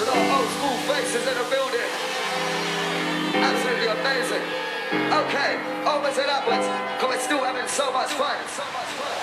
with all old school faces in the building. Absolutely amazing. Okay, onwards and upwards, because we're still having so much fun. So much fun.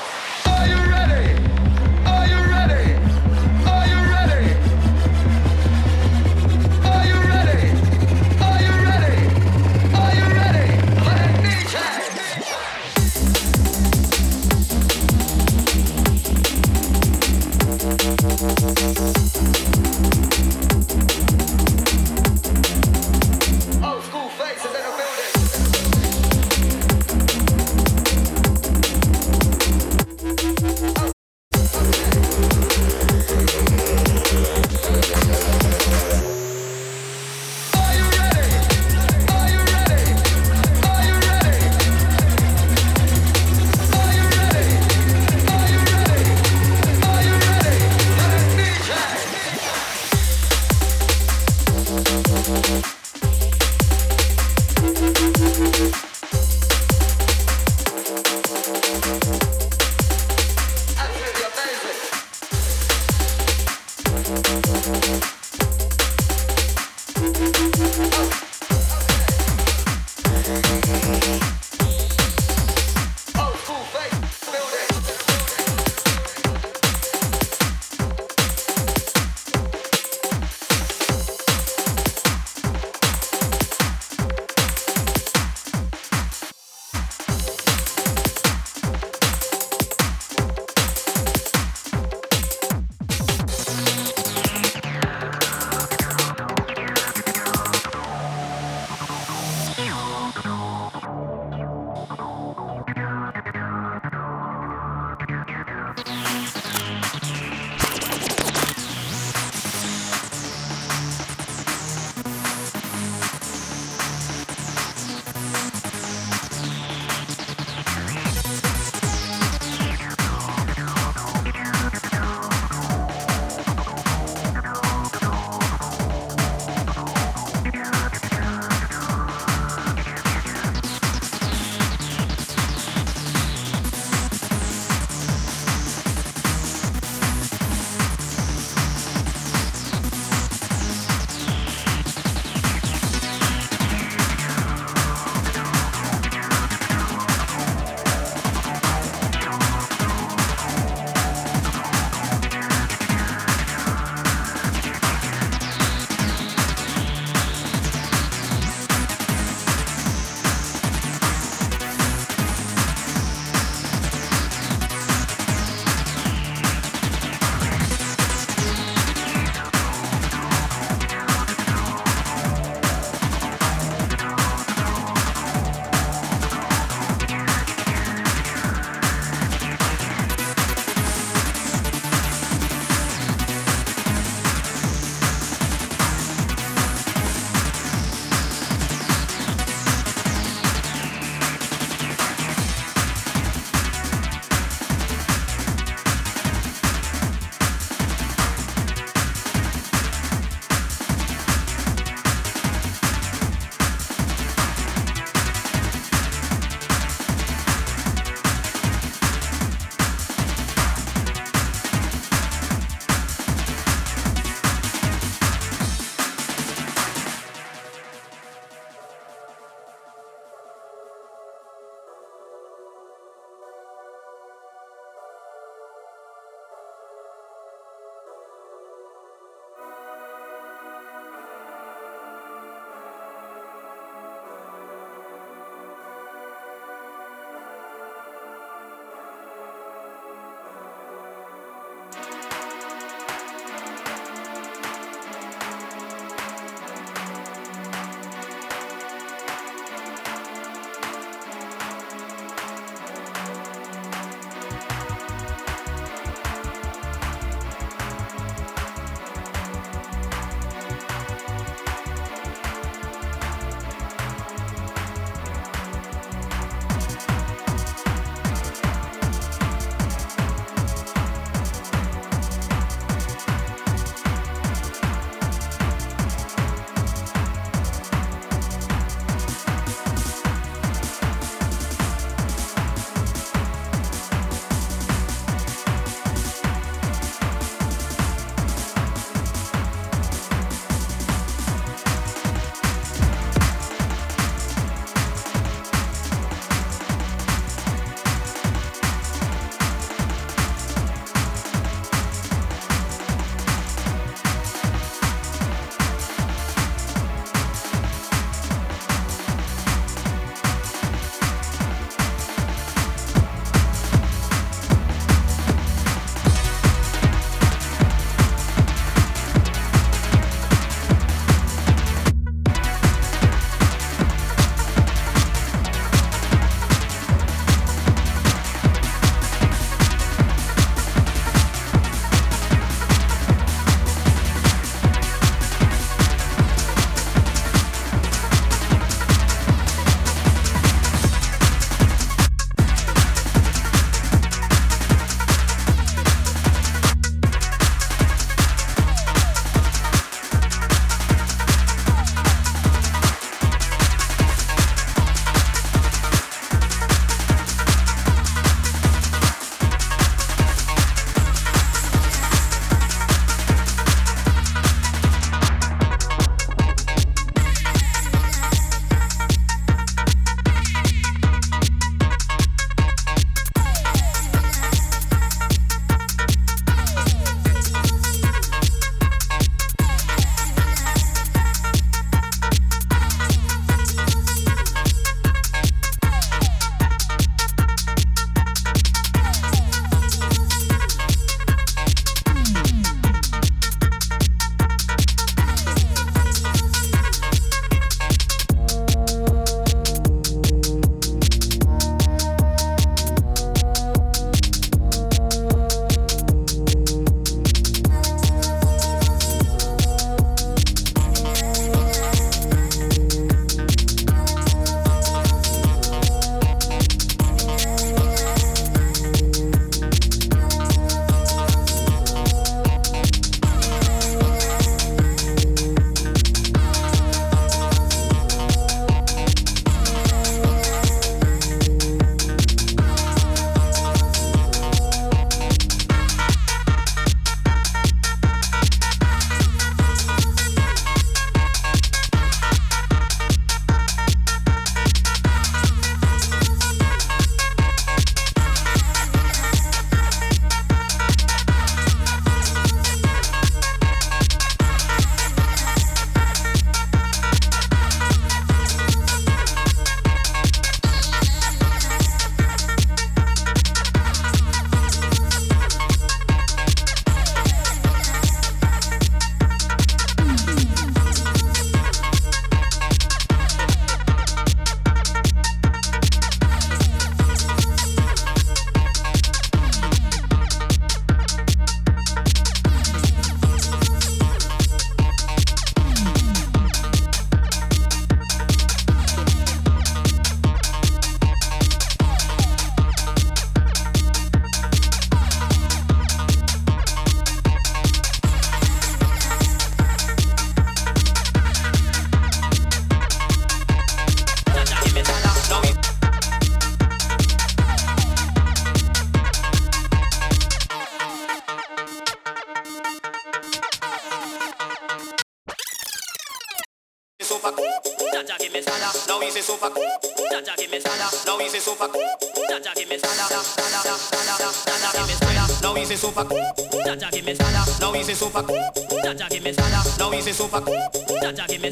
Now he's a super Jaja give me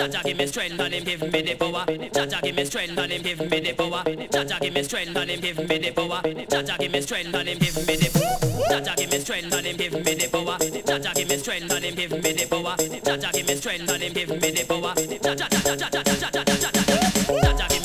Jaja give me strength and him give me the power Jaja give me strength and him give me the power Jaja give me strength and him give me the power Jaja give me strength and him give me the power Jaja give me strength and him give me the power Jaja give me strength and him give me the power Jaja give me strength and him give me the power Jaja Jaja Jaja Jaja Jaja Jaja Jaja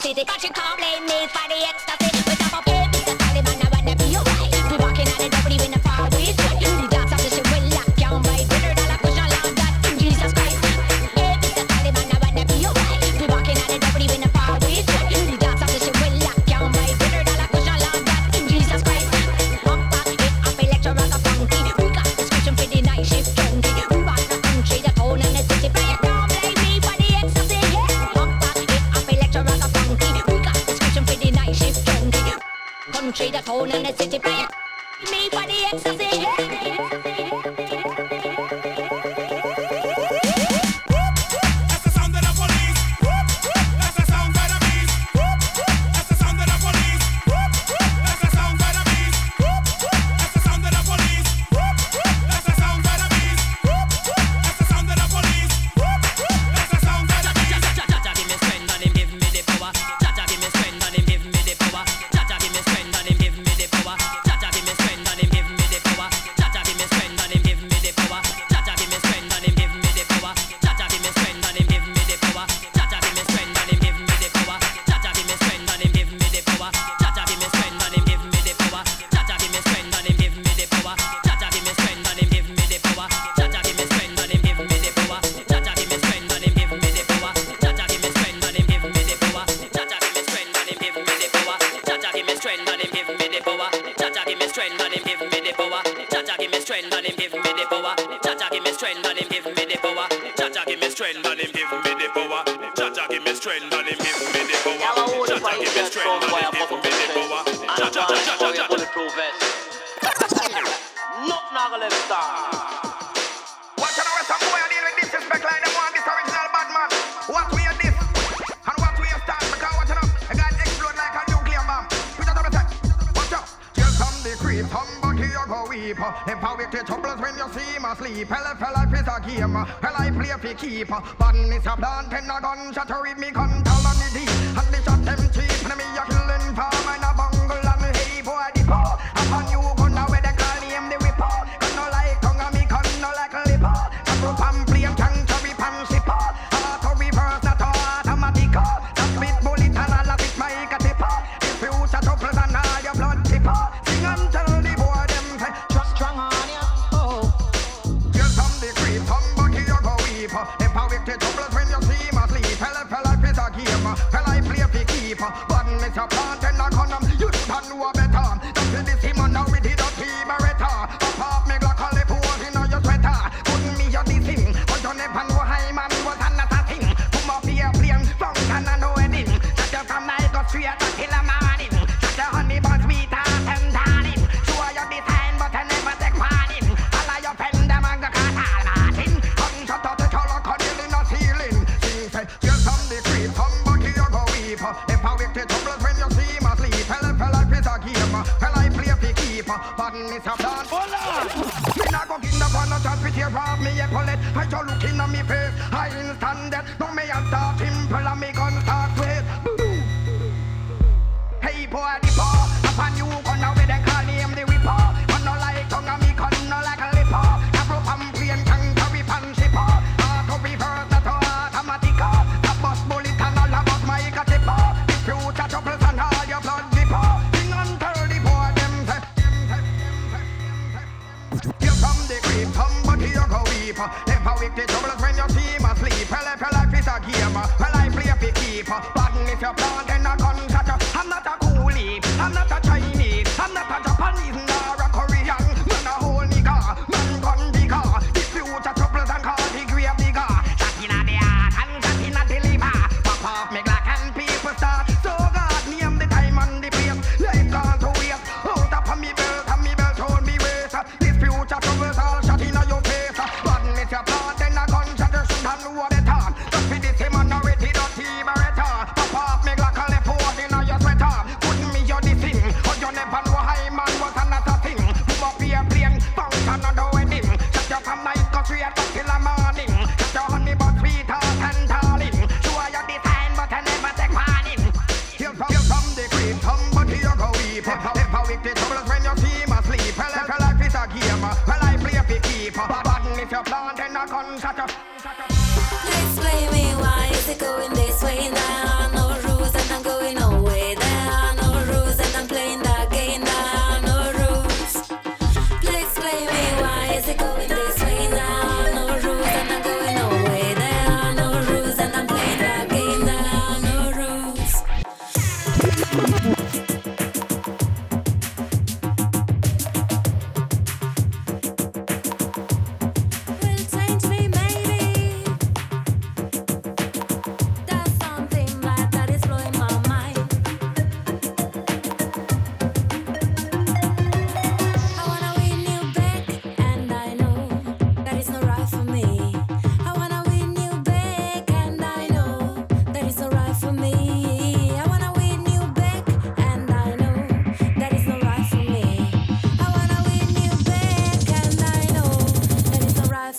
City. Got you town and the city playing. Me for the ecstasy.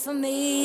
For me.